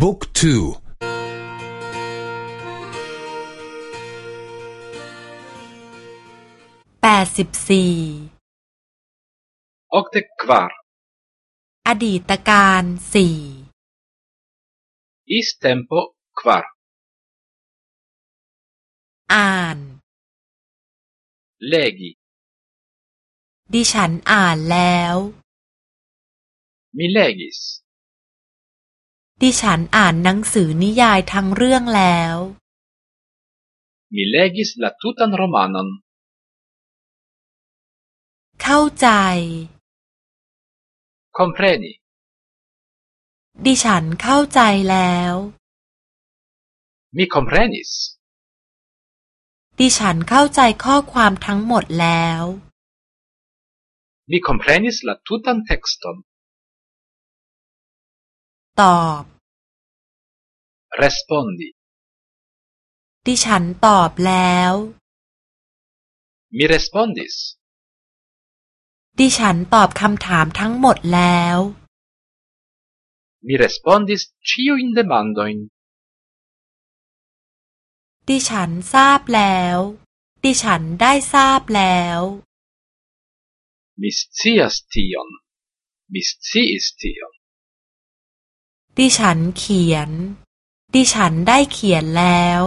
book twoแปดสิบสี่ okdek kvarอดีตกาลสี่ Is-tempo kvar อ่าน legi ดิฉันอ่านแล้วมิเลกิส ดิฉันอ่านหนังสือนิยายทั้งเรื่องแล้วมิเลกิสลาตูตันโรมานอนเข้าใจ compreni ดิฉันเข้าใจแล้ว mi comprenis ดิฉันเข้าใจข้อความทั้งหมดแล้ว mi comprenis la tutan tekston ตอบ respondi ดิฉันตอบแล้ว mi respondis ดิฉันตอบคำถามทั้งหมดแล้ว mi respondis ciujn demandojn ดิฉันทราบแล้ว ดิฉันได้ทราบแล้ว mi scias tion mi sciis tion ดิฉันเขียน ดิฉันได้เขียนแล้ว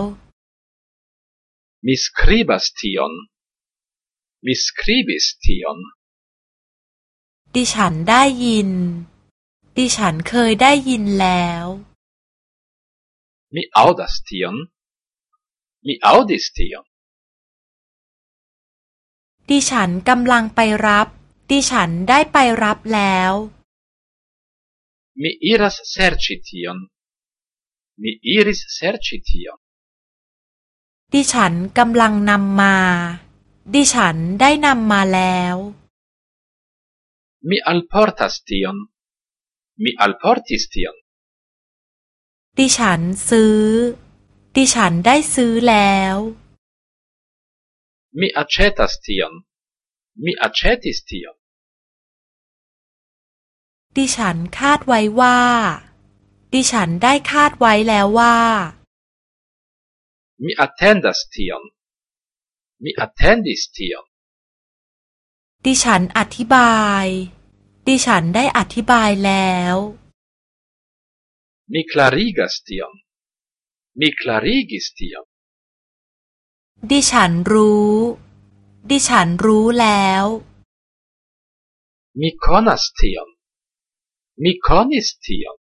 mi skribas tion mi skribis tion ดิฉันได้ยิน ดิฉันเคยได้ยินแล้ว mi audas tion mi audis tion ดิฉันกำลังไปรับ ดิฉันได้ไปรับแล้ว mi iras serĉi tion mi iris serĉi tion ดิฉันกำลังนำมา ดิฉันได้นำมาแล้ว mi alportas tion mi alportis tion ดิฉันซื้อ ดิฉันได้ซื้อแล้ว mi aĉetas tion mi aĉetis tion ดิฉันคาดไว้ว่า ดิฉันได้คาดไว้แล้วว่า mi attendas tion mi attendis tion ดิฉันอธิบาย ดิฉันได้อธิบายแล้ว mi clarigas tion mi clarigis tion ดิฉันรู้ ดิฉันรู้แล้ว mi konas tion mi konis tion